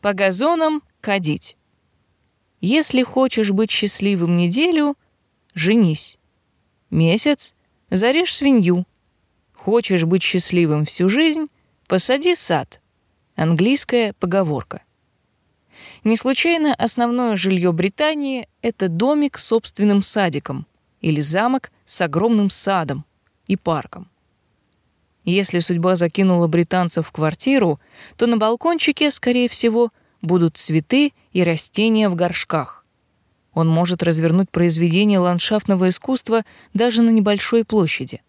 По газонам кадить. Если хочешь быть счастливым неделю, женись. Месяц — зарежь свинью. Хочешь быть счастливым всю жизнь — посади сад. Английская поговорка. Не случайно основное жилье Британии — это домик с собственным садиком или замок с огромным садом и парком. Если судьба закинула британцев в квартиру, то на балкончике, скорее всего, будут цветы и растения в горшках. Он может развернуть произведение ландшафтного искусства даже на небольшой площади.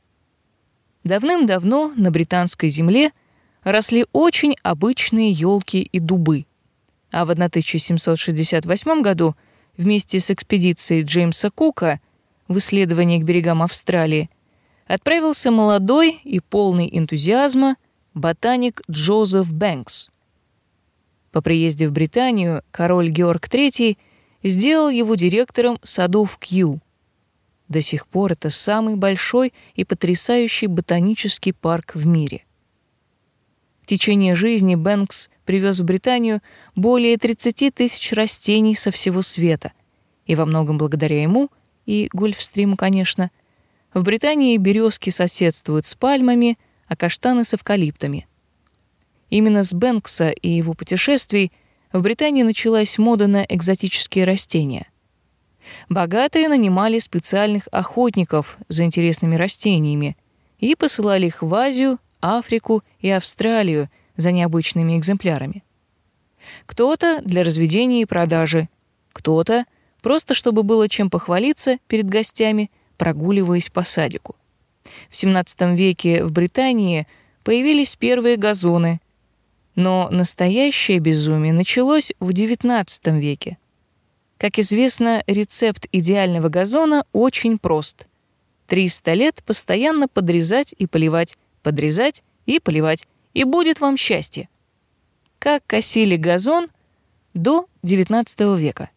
Давным-давно на британской земле росли очень обычные елки и дубы. А в 1768 году вместе с экспедицией Джеймса Кука в исследование к берегам Австралии отправился молодой и полный энтузиазма ботаник Джозеф Бэнкс. По приезде в Британию король Георг III сделал его директором садов Кью. До сих пор это самый большой и потрясающий ботанический парк в мире. В течение жизни Бэнкс привез в Британию более 30 тысяч растений со всего света, и во многом благодаря ему, и Гольфстриму, конечно, в Британии березки соседствуют с пальмами, а каштаны с эвкалиптами. Именно с Бэнкса и его путешествий в Британии началась мода на экзотические растения. Богатые нанимали специальных охотников за интересными растениями и посылали их в Азию, Африку и Австралию за необычными экземплярами. Кто-то для разведения и продажи, кто-то просто чтобы было чем похвалиться перед гостями, прогуливаясь по садику. В XVII веке в Британии появились первые газоны, но настоящее безумие началось в XIX веке. Как известно, рецепт идеального газона очень прост. 300 лет постоянно подрезать и поливать, подрезать и поливать, и будет вам счастье. Как косили газон до XIX века?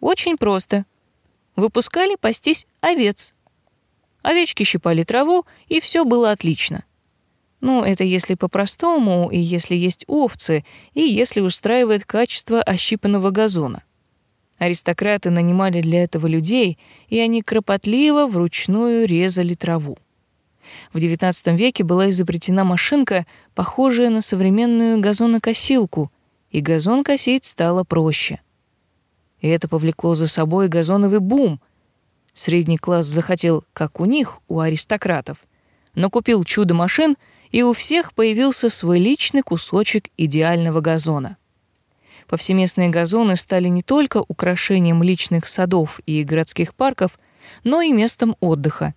Очень просто. Выпускали пастись овец. Овечки щипали траву, и все было отлично. Ну, это если по-простому, и если есть овцы, и если устраивает качество ощипанного газона. Аристократы нанимали для этого людей, и они кропотливо вручную резали траву. В XIX веке была изобретена машинка, похожая на современную газонокосилку, и газон косить стало проще. И это повлекло за собой газоновый бум. Средний класс захотел, как у них, у аристократов, но купил чудо-машин — и у всех появился свой личный кусочек идеального газона. Повсеместные газоны стали не только украшением личных садов и городских парков, но и местом отдыха.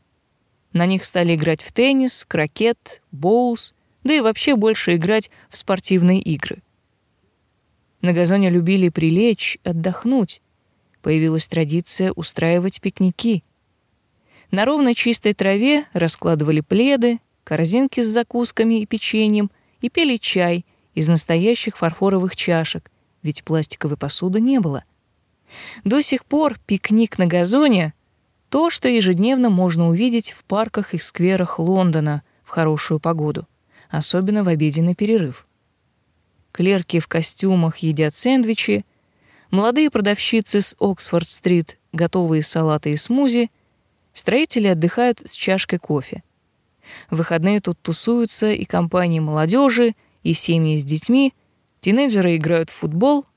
На них стали играть в теннис, крокет, боулс, да и вообще больше играть в спортивные игры. На газоне любили прилечь, отдохнуть. Появилась традиция устраивать пикники. На ровной чистой траве раскладывали пледы, корзинки с закусками и печеньем и пили чай из настоящих фарфоровых чашек, ведь пластиковой посуды не было. До сих пор пикник на газоне — то, что ежедневно можно увидеть в парках и скверах Лондона в хорошую погоду, особенно в обеденный перерыв. Клерки в костюмах едят сэндвичи, молодые продавщицы с Оксфорд-стрит готовые салаты и смузи, строители отдыхают с чашкой кофе. В выходные тут тусуются и компании молодежи, и семьи с детьми, тинейджеры играют в футбол.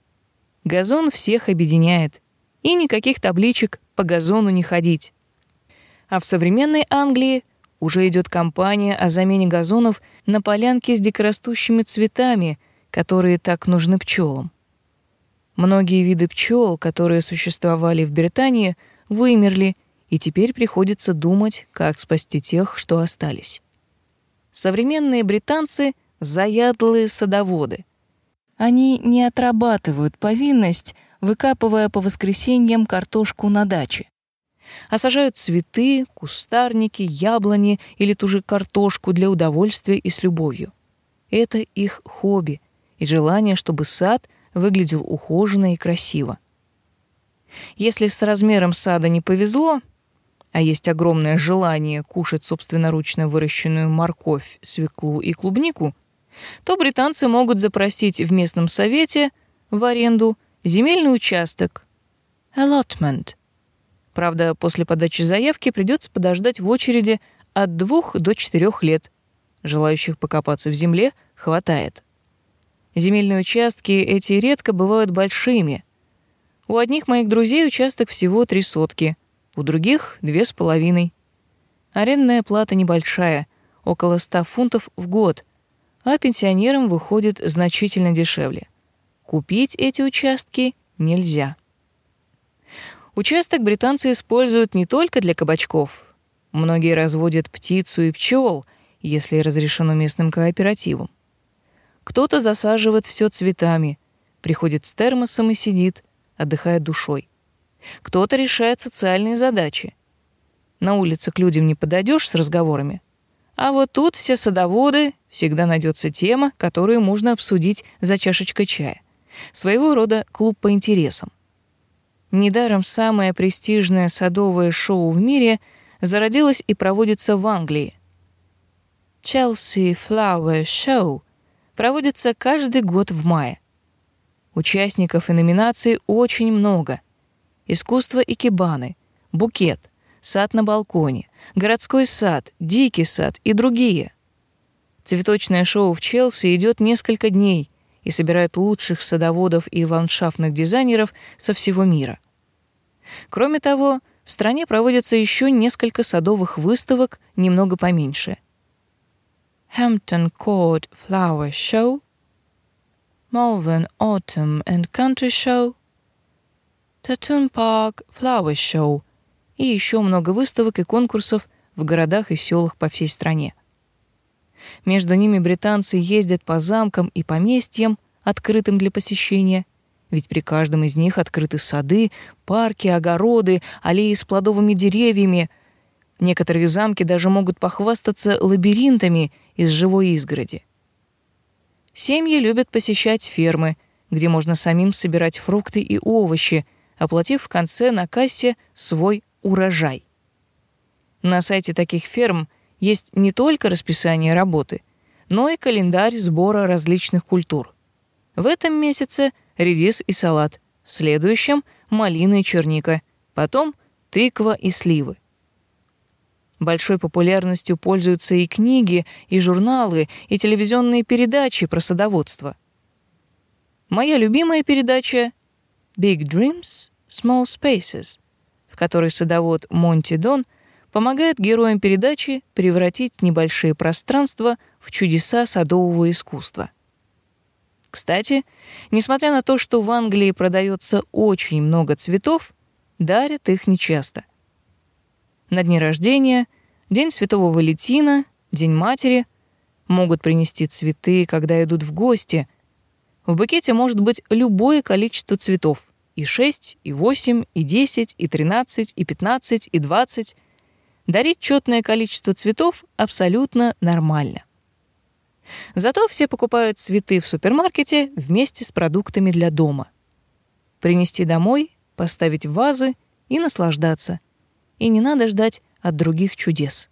Газон всех объединяет, и никаких табличек по газону не ходить. А в современной Англии уже идет кампания о замене газонов на полянки с дикорастущими цветами, которые так нужны пчелам. Многие виды пчел, которые существовали в Британии, вымерли и теперь приходится думать, как спасти тех, что остались. Современные британцы — заядлые садоводы. Они не отрабатывают повинность, выкапывая по воскресеньям картошку на даче, а цветы, кустарники, яблони или ту же картошку для удовольствия и с любовью. Это их хобби и желание, чтобы сад выглядел ухоженно и красиво. Если с размером сада не повезло, а есть огромное желание кушать собственноручно выращенную морковь, свеклу и клубнику, то британцы могут запросить в местном совете в аренду земельный участок allotment. Правда, после подачи заявки придется подождать в очереди от двух до четырех лет. Желающих покопаться в земле хватает. Земельные участки эти редко бывают большими. У одних моих друзей участок всего три сотки, у других — две с половиной. Арендная плата небольшая, около ста фунтов в год, а пенсионерам выходит значительно дешевле. Купить эти участки нельзя. Участок британцы используют не только для кабачков. Многие разводят птицу и пчел, если разрешено местным кооперативам. Кто-то засаживает все цветами, приходит с термосом и сидит, отдыхая душой. Кто-то решает социальные задачи. На улице к людям не подойдешь с разговорами. А вот тут все садоводы, всегда найдется тема, которую можно обсудить за чашечкой чая. Своего рода клуб по интересам. Недаром самое престижное садовое шоу в мире зародилось и проводится в Англии. Chelsea Flower Show проводится каждый год в мае. Участников и номинаций очень много. Искусство и кибаны, букет, сад на балконе, городской сад, дикий сад и другие. Цветочное шоу в Челси идет несколько дней и собирает лучших садоводов и ландшафтных дизайнеров со всего мира. Кроме того, в стране проводятся еще несколько садовых выставок немного поменьше. Hampton Court Flower Show, Malvern Autumn and Country Show, Tattoon Park Flower Show и еще много выставок и конкурсов в городах и селах по всей стране. Между ними британцы ездят по замкам и поместьям, открытым для посещения, ведь при каждом из них открыты сады, парки, огороды, аллеи с плодовыми деревьями. Некоторые замки даже могут похвастаться лабиринтами из живой изгороди. Семьи любят посещать фермы, где можно самим собирать фрукты и овощи, оплатив в конце на кассе свой урожай. На сайте таких ферм – есть не только расписание работы, но и календарь сбора различных культур. В этом месяце редис и салат, в следующем — малина и черника, потом — тыква и сливы. Большой популярностью пользуются и книги, и журналы, и телевизионные передачи про садоводство. Моя любимая передача — Big Dreams, Small Spaces, в которой садовод Монти Дон — помогает героям передачи превратить небольшие пространства в чудеса садового искусства. Кстати, несмотря на то, что в Англии продается очень много цветов, дарят их нечасто. На дни рождения, День Святого Валентина, День Матери могут принести цветы, когда идут в гости. В букете может быть любое количество цветов — и 6, и 8, и 10, и 13, и 15, и 20 — дарить четное количество цветов абсолютно нормально. Зато все покупают цветы в супермаркете вместе с продуктами для дома. Принести домой, поставить в вазы и наслаждаться. И не надо ждать от других чудес.